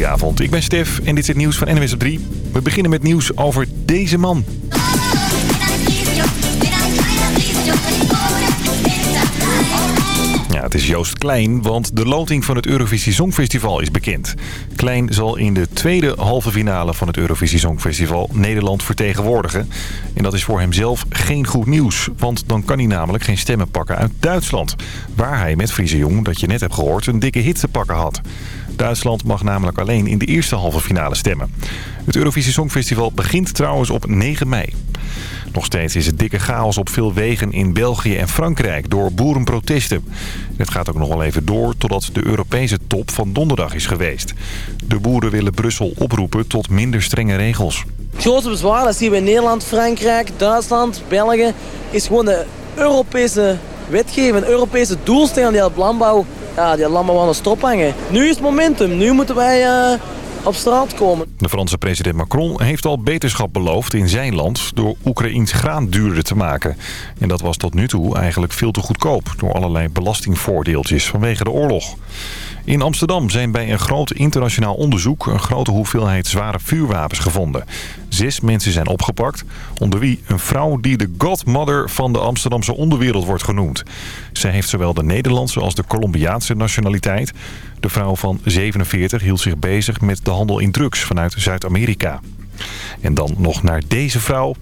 Goedenavond, ik ben Stef en dit is het nieuws van NWS op 3. We beginnen met nieuws over deze man. Ja, het is Joost Klein, want de loting van het Eurovisie Songfestival is bekend. Klein zal in de tweede halve finale van het Eurovisie Songfestival Nederland vertegenwoordigen. En dat is voor hemzelf geen goed nieuws, want dan kan hij namelijk geen stemmen pakken uit Duitsland. Waar hij met Friese Jong, dat je net hebt gehoord, een dikke hit te pakken had. Duitsland mag namelijk alleen in de eerste halve finale stemmen. Het Eurovisie Songfestival begint trouwens op 9 mei. Nog steeds is het dikke chaos op veel wegen in België en Frankrijk door boerenprotesten. Het gaat ook nog wel even door totdat de Europese top van donderdag is geweest. De boeren willen Brussel oproepen tot minder strenge regels. Grootste bezwaar, dat zien we in Nederland, Frankrijk, Duitsland, België, is gewoon de Europese wetgeving, Europese doelstelling die op landbouw, ja, die landbouw aan de stop hangen. Nu is het momentum, nu moeten wij... Uh, op straat komen. De Franse president Macron heeft al beterschap beloofd in zijn land... door Oekraïns graan duurder te maken. En dat was tot nu toe eigenlijk veel te goedkoop... door allerlei belastingvoordeeltjes vanwege de oorlog. In Amsterdam zijn bij een groot internationaal onderzoek... een grote hoeveelheid zware vuurwapens gevonden. Zes mensen zijn opgepakt, onder wie een vrouw die de godmother van de Amsterdamse onderwereld wordt genoemd. Zij heeft zowel de Nederlandse als de Colombiaanse nationaliteit. De vrouw van 47 hield zich bezig met de handel in drugs vanuit Zuid-Amerika. En dan nog naar deze vrouw.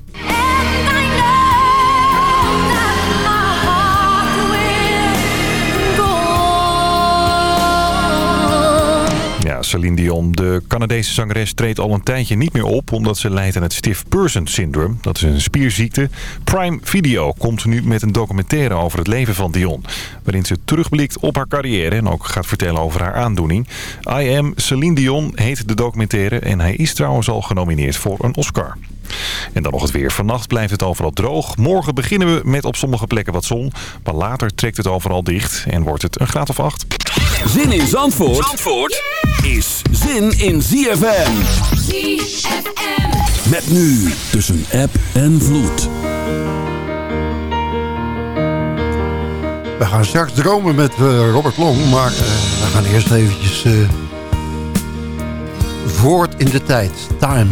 Celine Dion, de Canadese zangeres, treedt al een tijdje niet meer op... omdat ze lijdt aan het stiff person syndrome. Dat is een spierziekte. Prime Video komt nu met een documentaire over het leven van Dion... waarin ze terugblikt op haar carrière en ook gaat vertellen over haar aandoening. I Am Celine Dion heet de documentaire... en hij is trouwens al genomineerd voor een Oscar. En dan nog het weer. Vannacht blijft het overal droog. Morgen beginnen we met op sommige plekken wat zon. Maar later trekt het overal dicht en wordt het een graad of acht. Zin in Zandvoort, Zandvoort is zin in ZFM. ZFM. Met nu tussen app en vloed. We gaan straks dromen met uh, Robert Long. Maar uh, we gaan eerst eventjes uh, voort in de tijd. Time.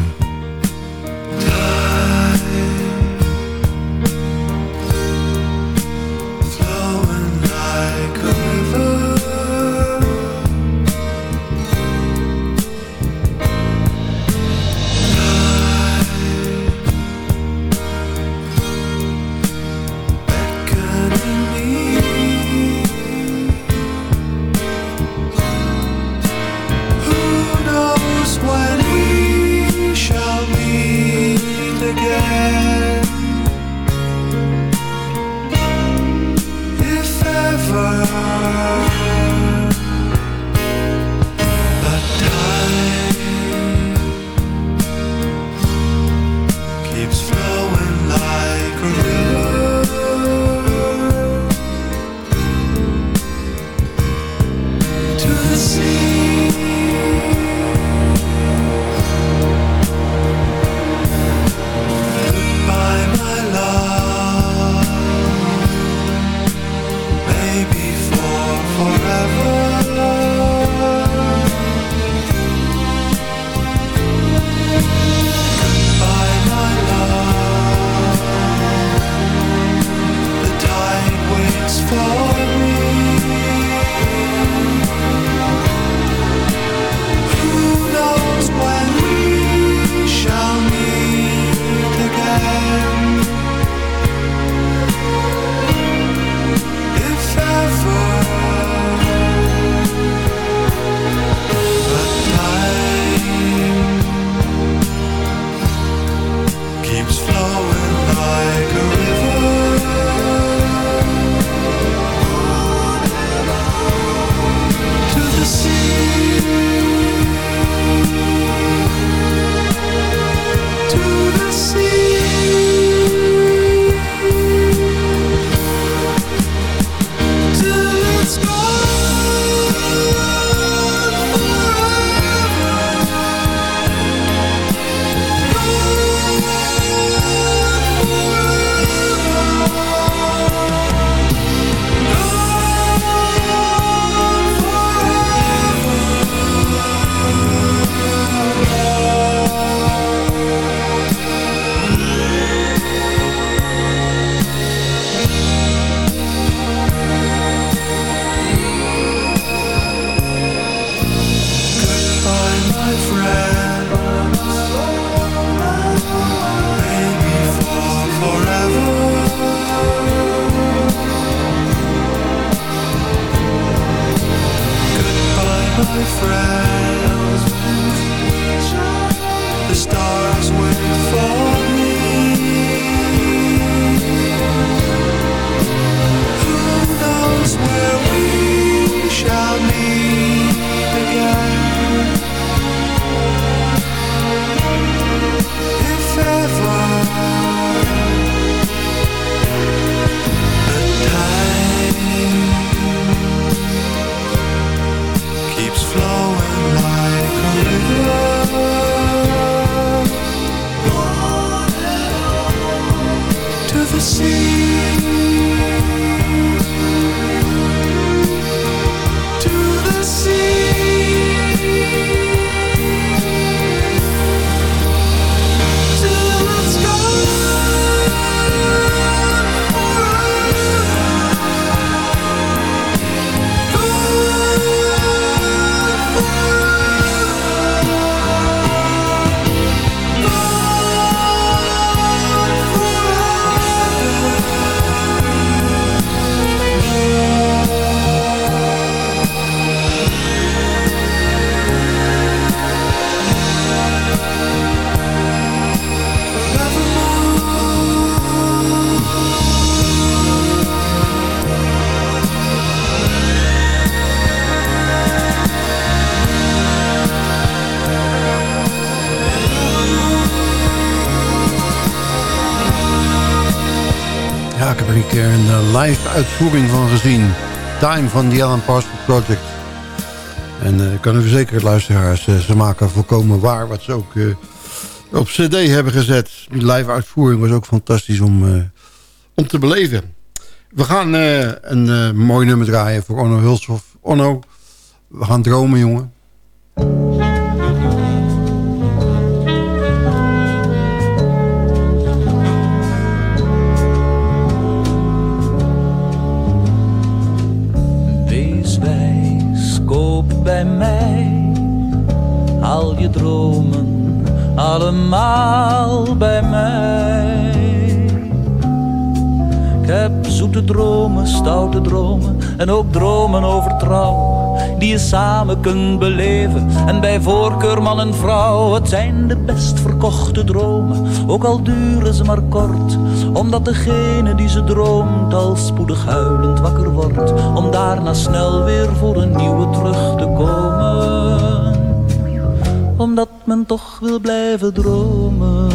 Uitvoering van gezien. Time van the Alan Parsons Project. En uh, ik kan u verzekeren, luisteraars, uh, ze maken volkomen waar wat ze ook uh, op cd hebben gezet. Die live uitvoering was ook fantastisch om, om te beleven. We gaan een mooi nummer draaien voor Onno Hulshoff. Onno, we gaan dromen, jongen. Allemaal bij mij. Ik heb zoete dromen, stoute dromen en ook dromen over trouw. Die je samen kunt beleven en bij voorkeur man en vrouw. Het zijn de best verkochte dromen, ook al duren ze maar kort. Omdat degene die ze droomt al spoedig huilend wakker wordt. Om daarna snel weer voor een nieuwe terug te komen omdat men toch wil blijven dromen.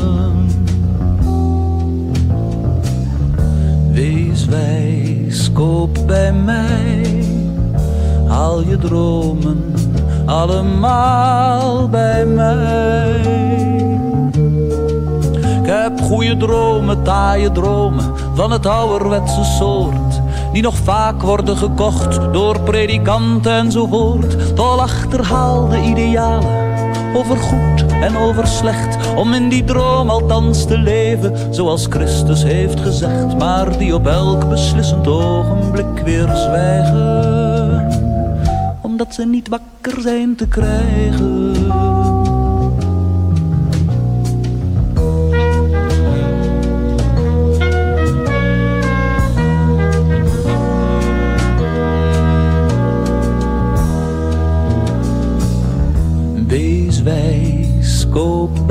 Wees wijs, koop bij mij, haal je dromen allemaal bij mij. Ik heb goede dromen, taaie dromen van het ouderwetse soort die nog vaak worden gekocht door predikanten enzovoort. Tol achterhaalde idealen over goed en over slecht, om in die droom althans te leven, zoals Christus heeft gezegd, maar die op elk beslissend ogenblik weer zwijgen, omdat ze niet wakker zijn te krijgen.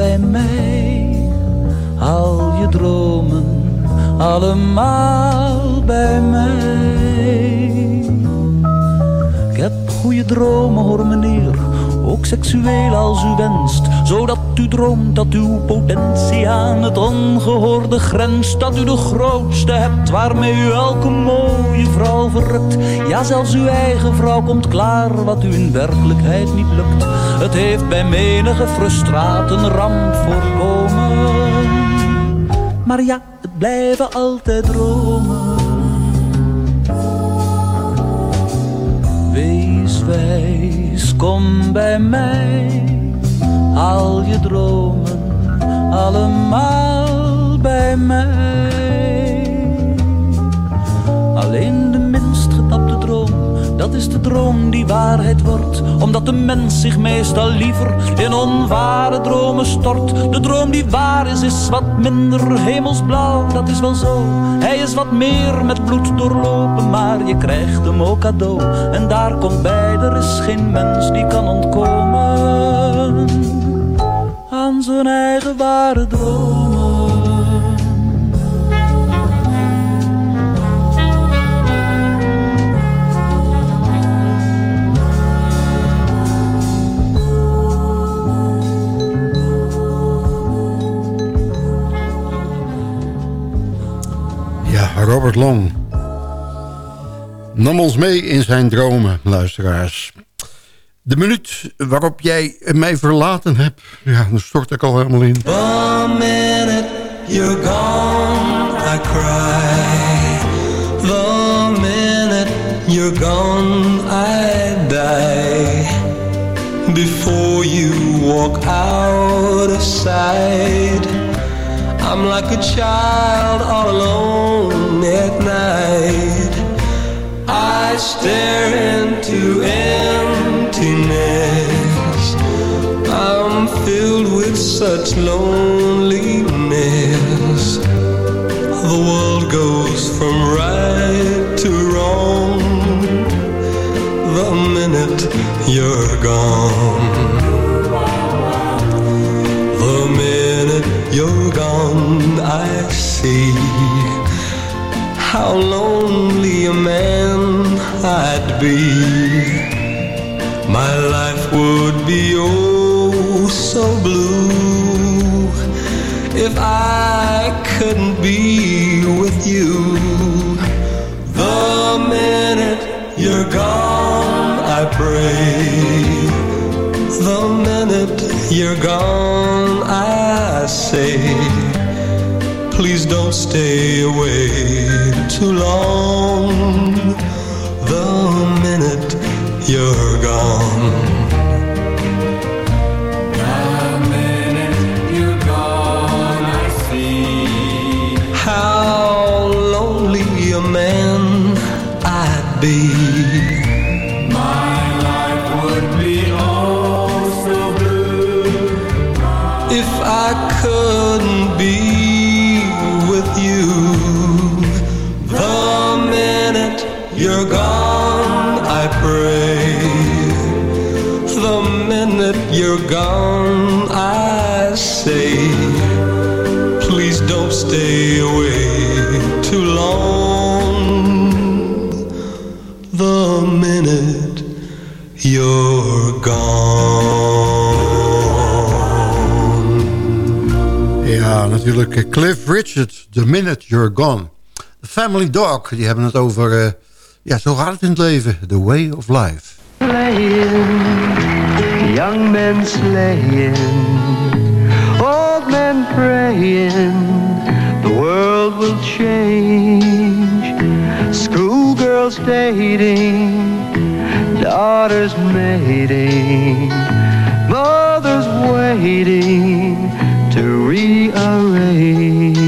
Bij mij al je dromen allemaal bij mij. Ik heb goede dromen hoor meneer, ook seksueel als u wenst, zodat u droomt dat uw potentie aan het ongehoorde grenst, dat u de grootste hebt waarmee u elke mooie vrouw verrukt. Ja, zelfs uw eigen vrouw komt klaar wat u in werkelijkheid niet lukt. Het heeft bij menige frustraat een ramp voorkomen. Maar ja, het blijven altijd dromen. Wees kom bij mij. Al je dromen allemaal bij mij. Alleen dat is de droom die waarheid wordt. Omdat de mens zich meestal liever in onware dromen stort. De droom die waar is, is wat minder hemelsblauw, dat is wel zo. Hij is wat meer met bloed doorlopen, maar je krijgt hem ook cadeau. En daar komt bij, er is geen mens die kan ontkomen aan zijn eigen ware dromen. Robert Long. Nam ons mee in zijn dromen, luisteraars. De minuut waarop jij mij verlaten hebt, ja, dan stort ik al helemaal in. The minute you're gone, I cry. The minute you're gone, I die. Before you walk out of sight. I'm like a child all alone at night. I stare into emptiness. I'm filled with such loneliness. The world goes from right to wrong the minute you're gone. The minute you're how lonely a man I'd be. My life would be oh so blue if I couldn't be with you. The minute you're gone, I pray. The minute you're gone, I say, please don't stay away too long. The minute you're too long. The minute you're gone. Ja, natuurlijk Cliff Richard, The Minute You're Gone. The Family Dog, die hebben het over... Uh, ja, zo gaat het in het leven. The Way of Life. Playing, young men slaying, old men praying, will change. Schoolgirls dating, daughters mating, mothers waiting to rearrange.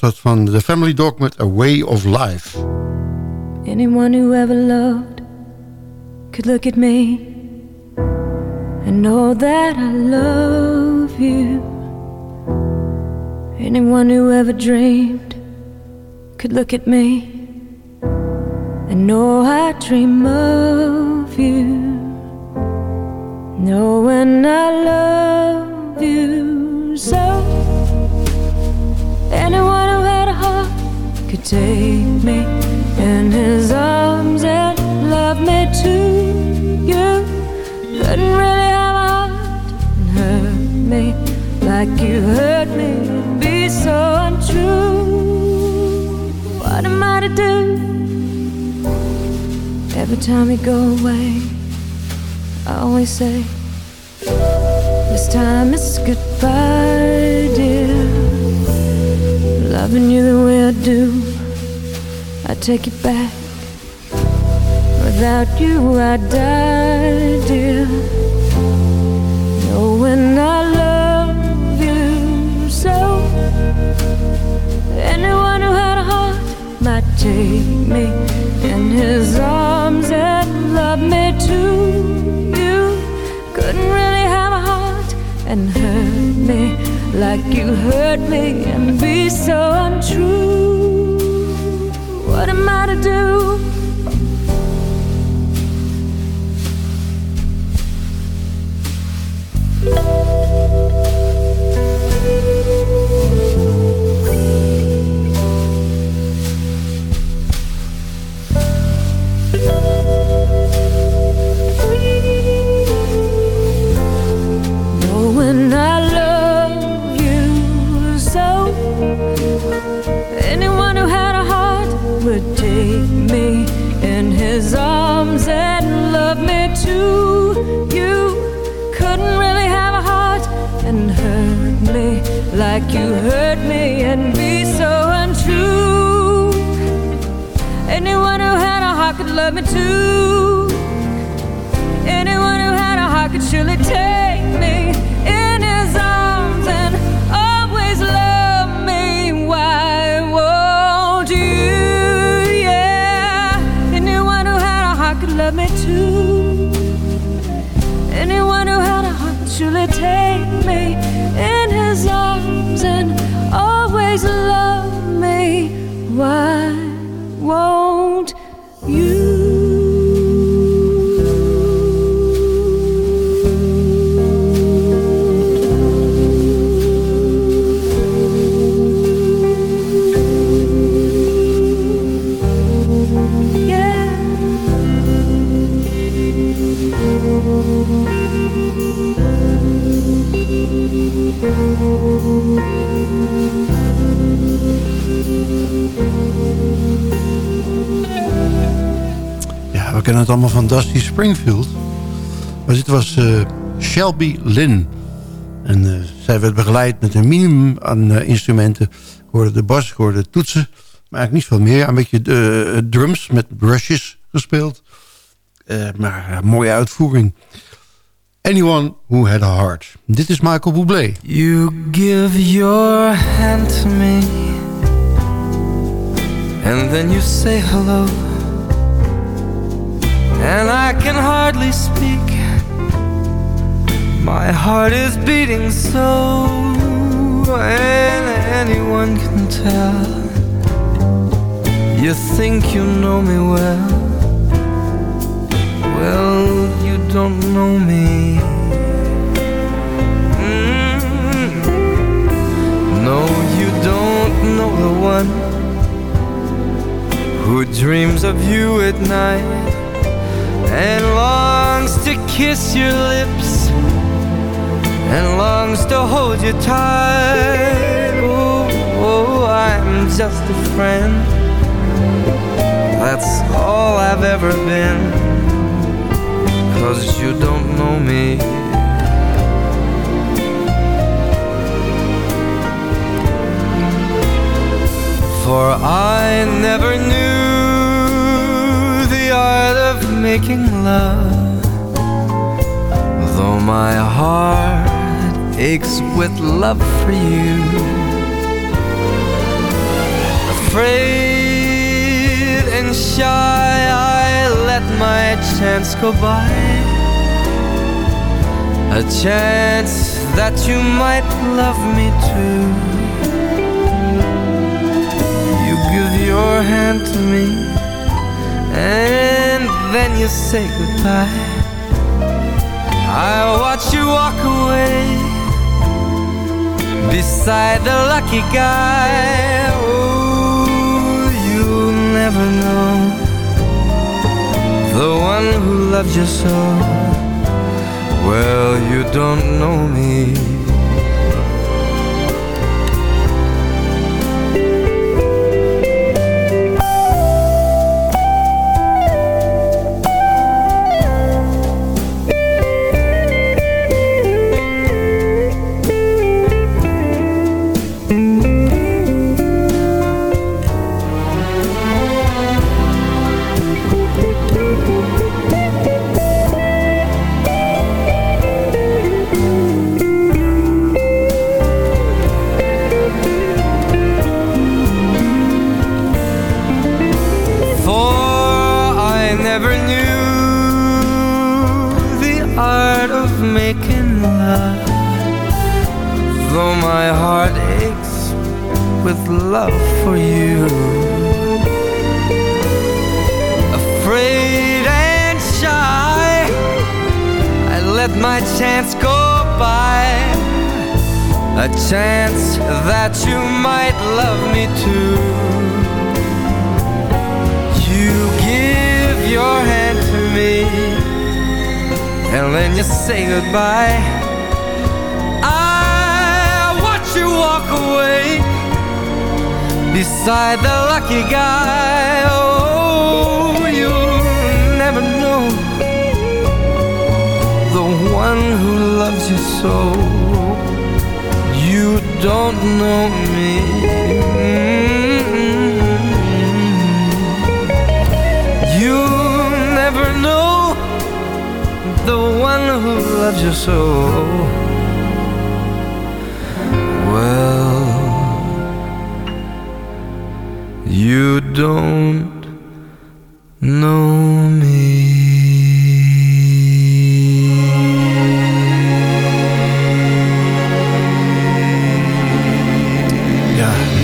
Was dat van The Family Dog met A Way of Life. Anyone who ever loved could look at me and know that I love you. Anyone who ever dreamed could look at me and know I dream of you. Knowing I love you so. Could take me in his arms and love me too. You couldn't really have a heart and hurt me like you hurt me. Be so untrue. What am I to do? Every time you go away, I always say, This time it's goodbye. Loving you the way I do, I take it back. Without you, I'd die, dear. Knowing I love you so. Anyone who had a heart might take me in his arms and love me too. You couldn't really and hurt me like you hurt me and be so untrue. What am I to do? Knowing kennen het allemaal van Dusty Springfield. Maar dit was eh, Shelby Lynn. En eh, zij werd begeleid met een minimum aan eh, instrumenten. Ik hoorde de bas, ik hoorde de toetsen. Maar eigenlijk niet veel meer. Een beetje drums met brushes gespeeld. Maar mooie uitvoering. Anyone Who Had a Heart. Dit is Michael Bublé. You give your hand to me, and then you say hello, I can hardly speak. My heart is beating so, and anyone can tell. You think you know me well, well, you don't know me. Mm. No, you don't know the one who dreams of you at night and longs to kiss your lips and longs to hold you tight. Oh, oh, I'm just a friend. That's all I've ever been. Cause you don't know me. For I never knew making love. Though my heart aches with love for you. Afraid and shy, I let my chance go by. A chance that you might love me too. You give your hand to me, and then you say goodbye. I watch you walk away beside the lucky guy. Oh, you'll never know the one who loved you so. Well, you don't know me.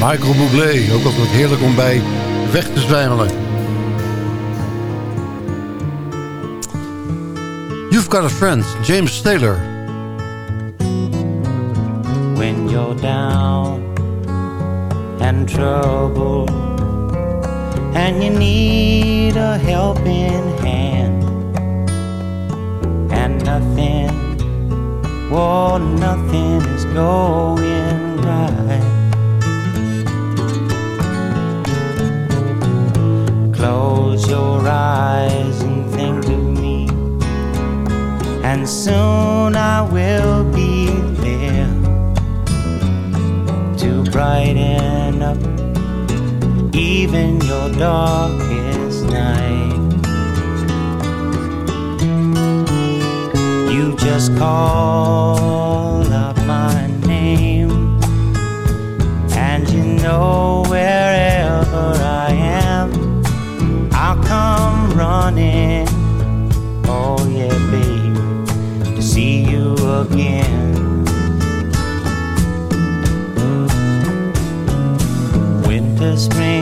Michael Bublé. Ook altijd heerlijk om bij weg te zwijmelen. You've got a friend, James Taylor. when you're down and troubled and you need a helping hand. And nothing, oh, nothing is going right. Close your eyes and think of me, and soon I will be there to brighten up even your darkest night. You just call out my name, and you know wherever I am, I'll come running. Oh, yeah, baby, to see you again. Winter, spring,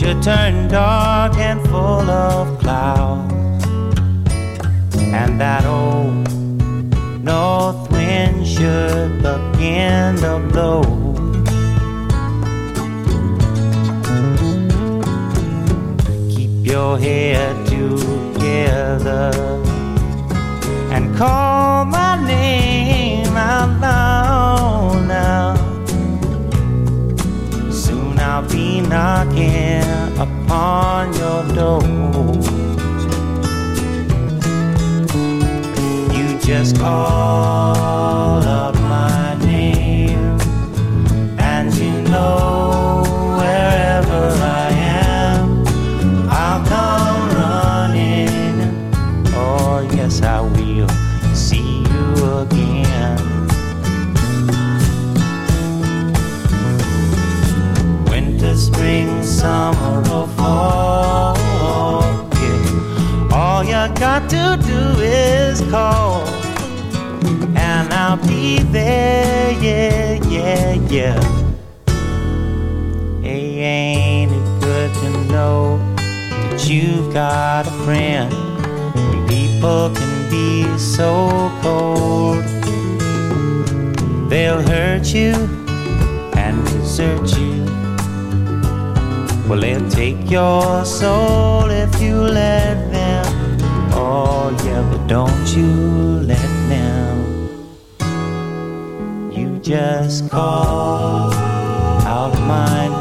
should turn dark and full of clouds, and that old north wind should begin to blow. Keep your head together and call my name out loud now. I'll be knocking upon your door. You just call got to do is call, and I'll be there. Yeah, yeah, yeah. Hey, ain't it good to know that you've got a friend? When people can be so cold, they'll hurt you and desert you. Well, they'll take your soul if you let don't you let them. You just call out my name,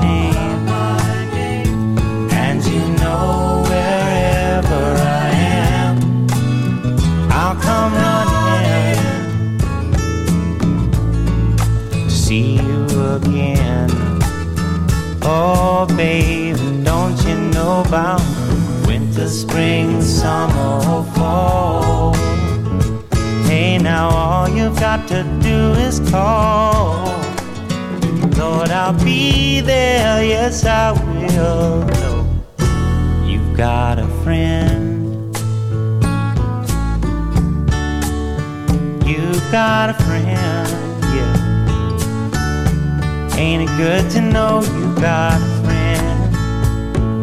good to know you got a friend?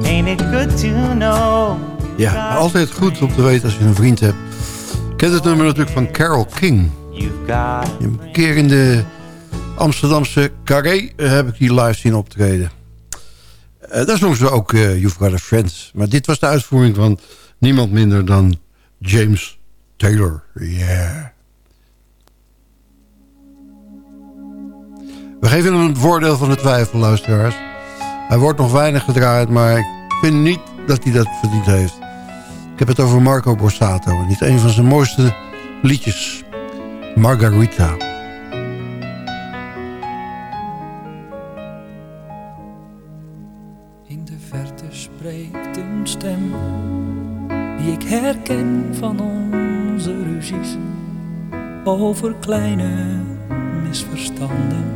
Ain't it good to know? Ja, altijd goed om te weten als je een vriend hebt. Ik ken het nummer natuurlijk van Carol King. Een keer in de Amsterdamse Carré eh, heb ik die live zien optreden. Eh daar zongen ze ook eh You've Got a Friend. Maar dit was de uitvoering van niemand minder dan James Taylor. Yeah. We geven hem het voordeel van de twijfel, luisteraars. Hij wordt nog weinig gedraaid, maar ik vind niet dat hij dat verdiend heeft. Ik heb het over Marco Borsato. En is een van zijn mooiste liedjes. Margarita. In de verte spreekt een stem die ik herken van onze ruzies over kleine misverstanden,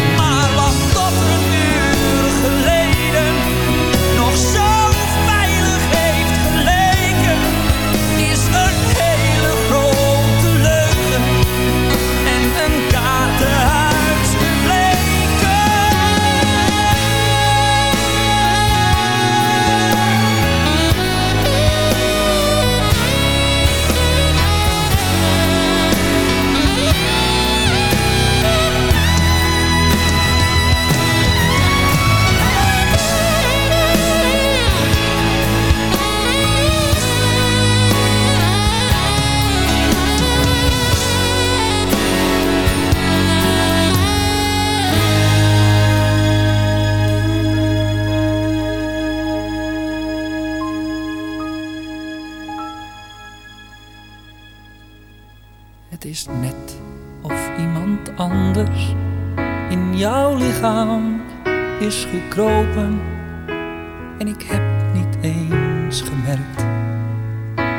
En ik heb niet eens gemerkt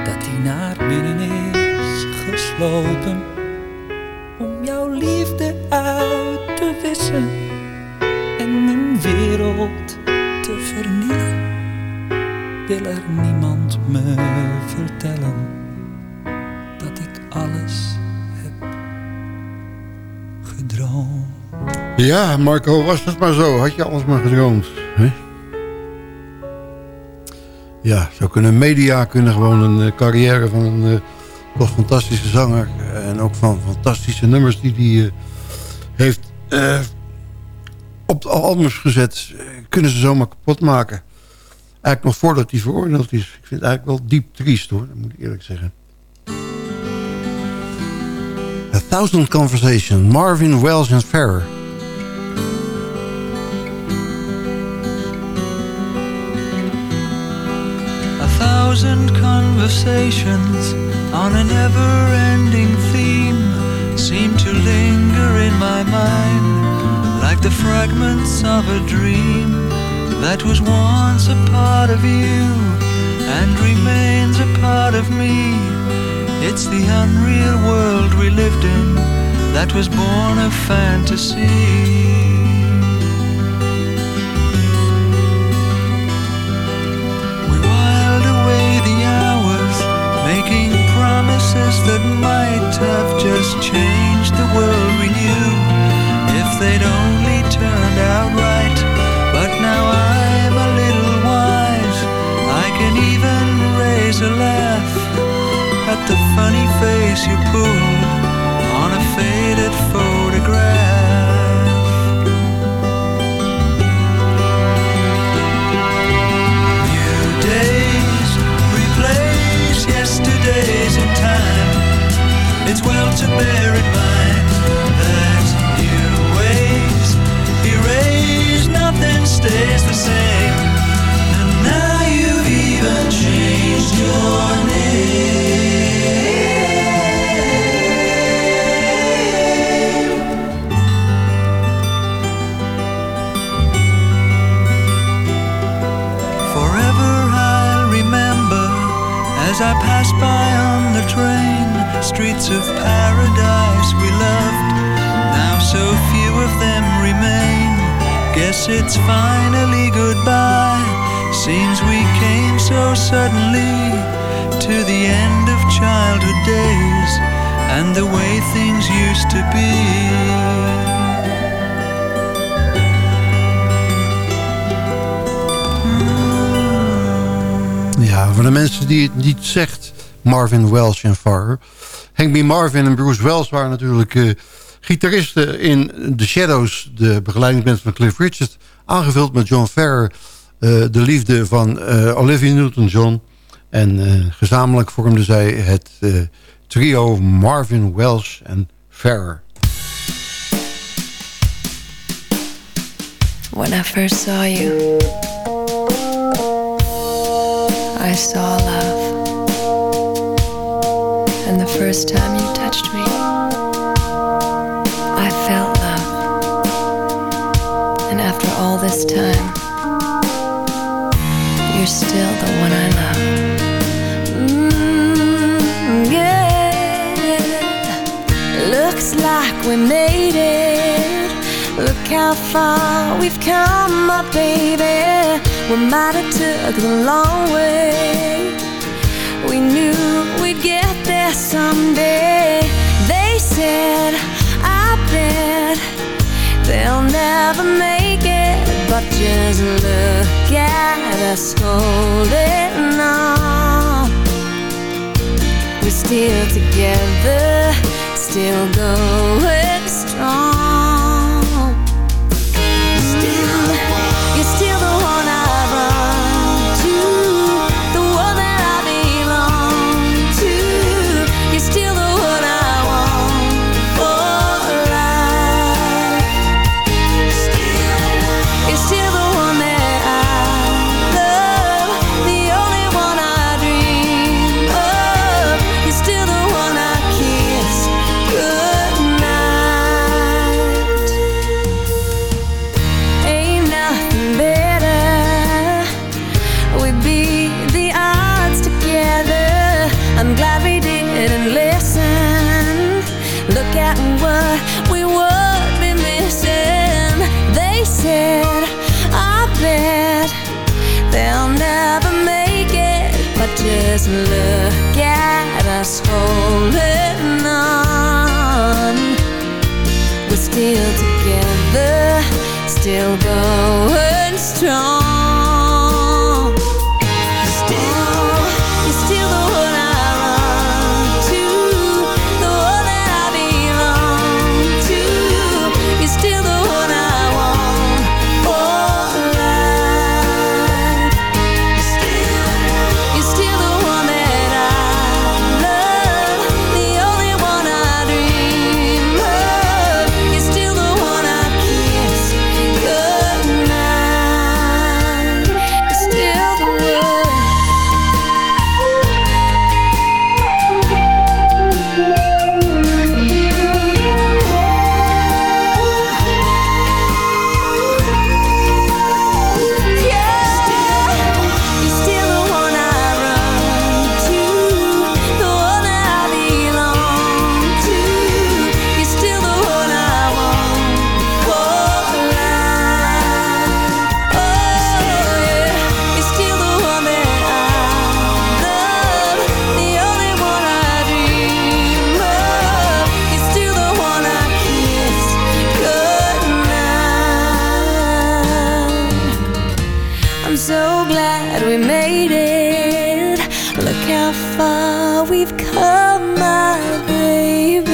dat hij naar binnen is geslopen. Om jouw liefde uit te wissen en mijn wereld te vernielen. Wil er niemand me vertellen dat ik alles heb gedroomd. Ja, Marco, was het maar zo. Had je alles maar gedroomd. Ja, zo kunnen media kunnen gewoon een eh, carrière van een eh, toch fantastische zanger... en ook van fantastische nummers die hij eh, heeft op de albums gezet... kunnen ze zomaar kapot maken. Eigenlijk nog voordat hij veroordeeld is. Ik vind het eigenlijk wel diep triest hoor, dat moet ik eerlijk zeggen. A Thousand Conversation, Marvin Wells en Ferrer. Thousand conversations on a never-ending theme seem to linger in my mind like the fragments of a dream that was once a part of you and remains a part of me. It's the unreal world we lived in that was born of fantasy. Promises that might have just changed the world we knew if they'd only turned out right. But now I'm a little wise, I can even raise a laugh at the funny face you pulled on a faded photograph. It's well to bear in mind that new ways erase nothing stays the same. And now you've even changed your name. Forever I'll remember as I pass by on the train streets of paradise we loved. Now so few of them remain. Guess it's finally goodbye. Seems we came so suddenly to the end of childhood days and the way things used to be. Ja, voor de mensen die het niet zegt, Marvin Welsh en Farrer. Hank. Marvin en Bruce Wells waren natuurlijk eh, gitaristen in The Shadows, de begeleidingsband van Cliff Richard. Aangevuld met John Farrer, eh, de liefde van eh, Olivia Newton-John. En gezamenlijk vormden zij het trio Marvin Welsh en Farrer. When I first saw you, I saw love. And the first time you touched me, I felt love. And after all this time, you're still the one I love. Mm, yeah. Looks like we made it. Look how far we've come, my baby. We might have took the long way. We knew someday. They said, I bet they'll never make it. But just look at us holding on. We're still together, still going strong. How far we've come, my baby.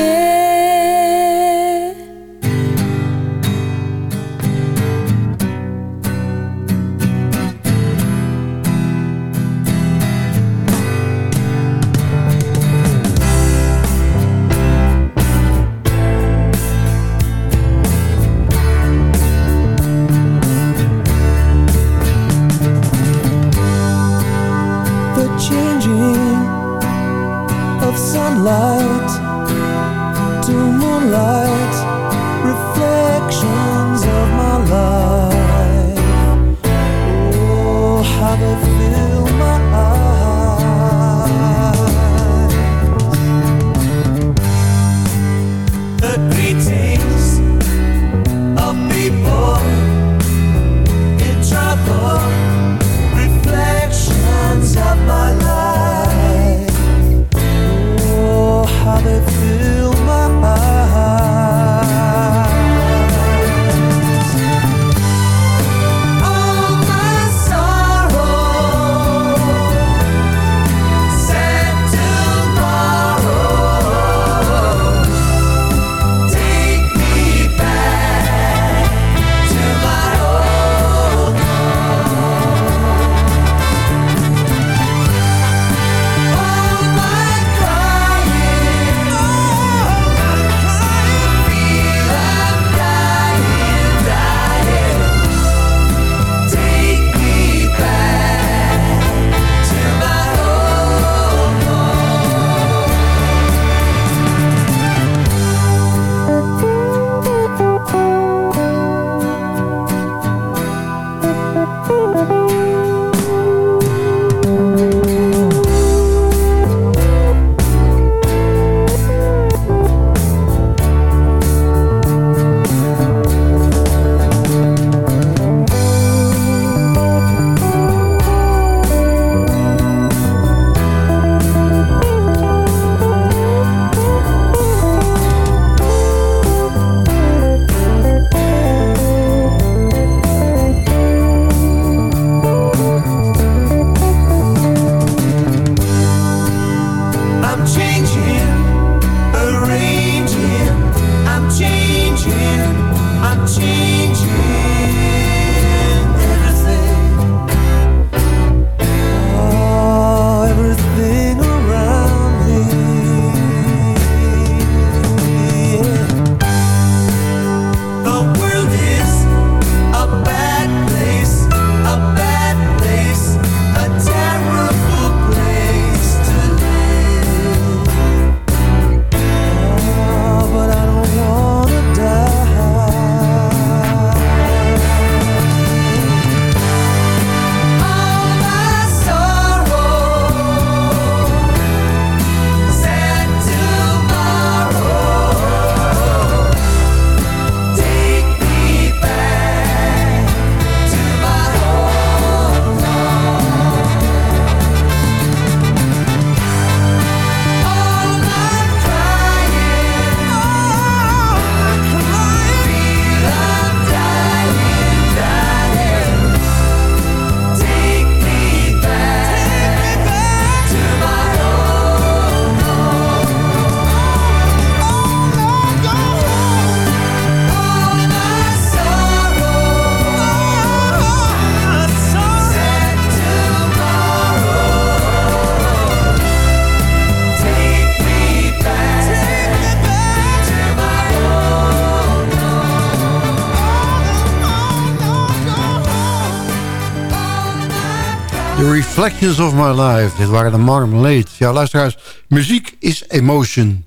Reflections of My Life. Dit waren de Marmalades. Ja, luisteraars, muziek is emotion.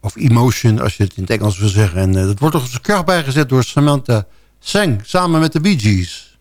Of emotion, als je het in het Engels wil zeggen. En eh, dat wordt toch zijn kracht bijgezet door Samantha Seng... samen met de Bee Gees.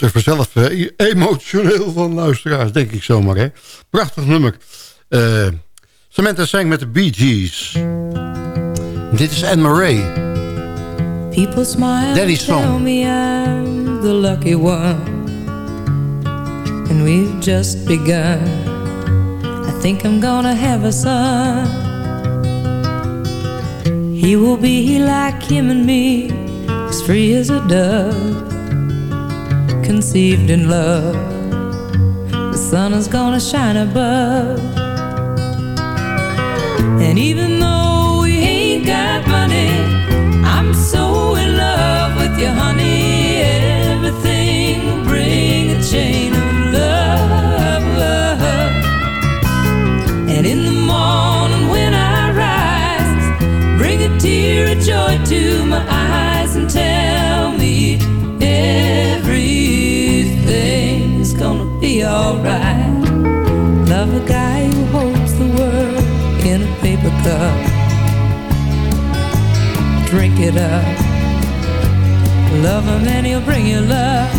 Wordt er vanzelf eh, emotioneel van luisteraars, denk ik zomaar. Hè? Prachtig nummer. Eh, Samantha sang met de Bee Gees. Dit is Anne Murray. People smile Daddy's and tell song. me I'm the lucky one. And we've just begun. I think I'm gonna have a son. He will be like him and me, as free as a dove, conceived in love. The sun is gonna shine above. And even though we ain't got money, I'm so in love with you, honey. Everything will bring a chain of love. And in the morning when I rise, bring a tear of joy to my eyes and tell alright. Love a guy who holds the world in a paper cup. Drink it up. Love him and he'll bring you love.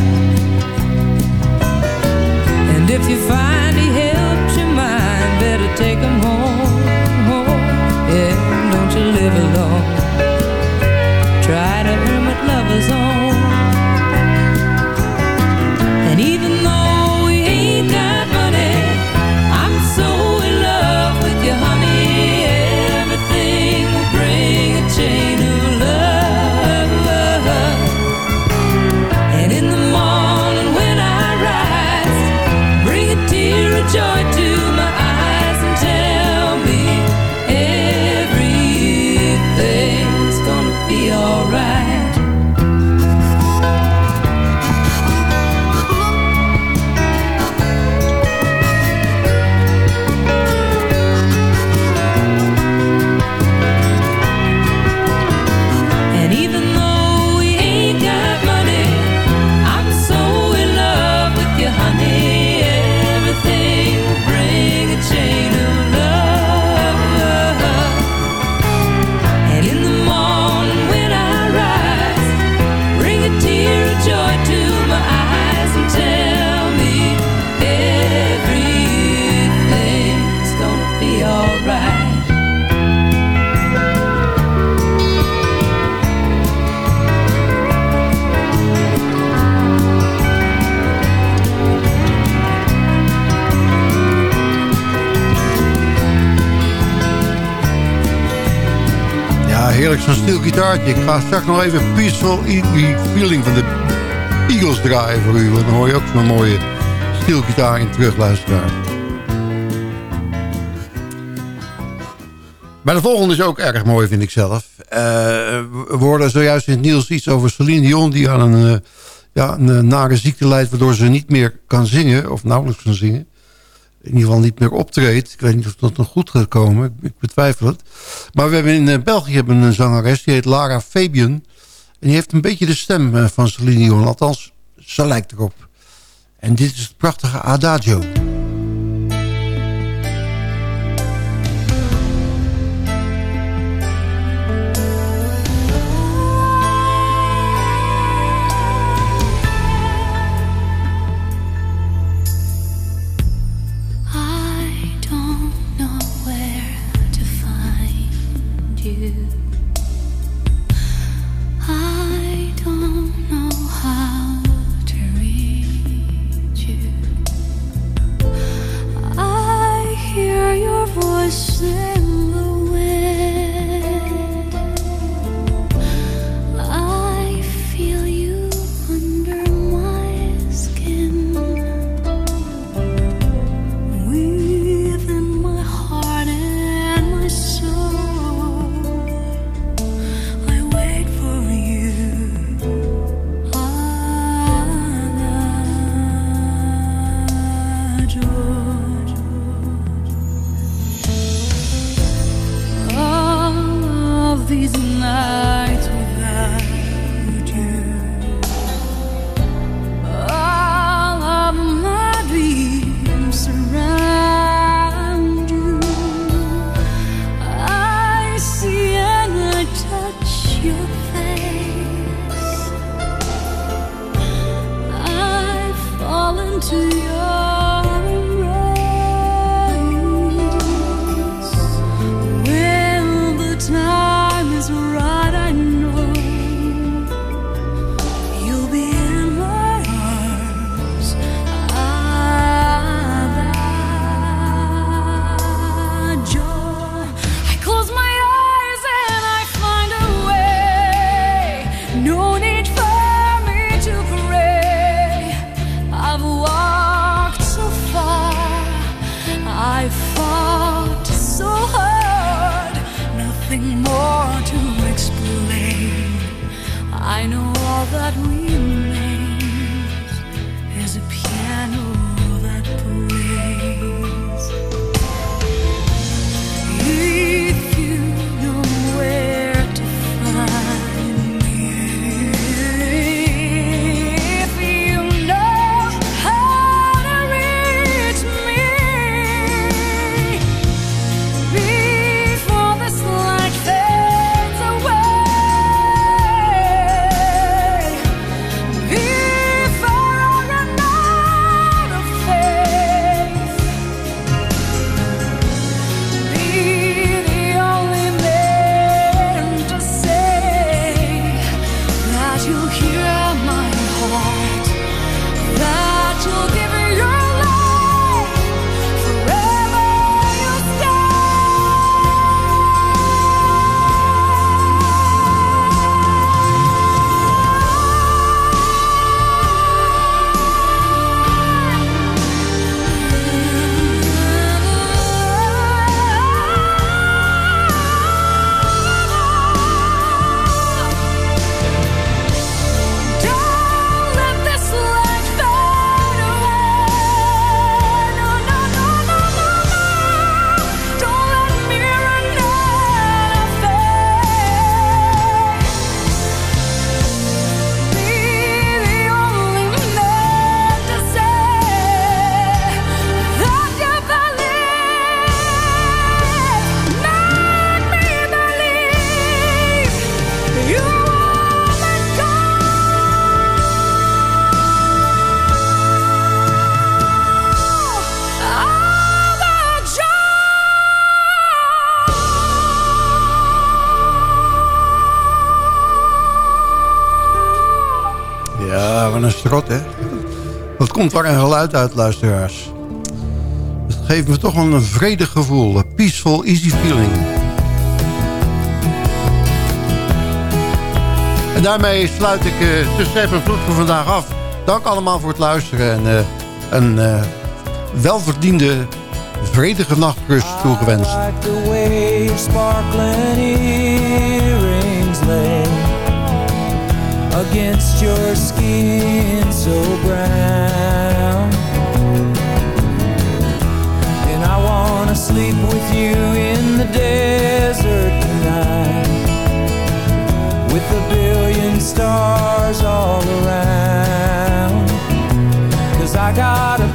And if you find he helps your mind, better take him home. home. Yeah, don't you live alone. Try to earn what lovers own. Zo'n stil gitaartje. Ik ga straks nog even Peaceful Easy Feeling van de Eagles draaien voor u. Want dan hoor je ook zo'n mooie stil gitaar in terug, luisteraar. Maar de volgende is ook erg mooi, vind ik zelf. Eh, we hoorden zojuist in het nieuws iets over Celine Dion... die aan een, eh, ja, een nare ziekte leidt... waardoor ze niet meer kan zingen, of nauwelijks kan zingen. In ieder geval niet meer optreedt. Ik weet niet of dat nog goed gaat komen. Ik betwijfel het. Maar we hebben in eh, België hebben een zangeres. Die heet Lara Fabian. En die heeft een beetje de stem eh, van Celine Dion. Althans, ze lijkt erop. En dit is het prachtige Adagio. wishes. Wat komt daar een geluid uit, luisteraars? Het geeft me toch wel een vredig gevoel. Een peaceful, easy feeling. En daarmee sluit ik de Stef en Vloed voor vandaag af. Dank allemaal voor het luisteren. En eh, een eh, welverdiende, vredige nachtrust toegewenst. Against your skin so brown. And I wanna sleep with you in the desert tonight, with a billion stars all around. Cause I got a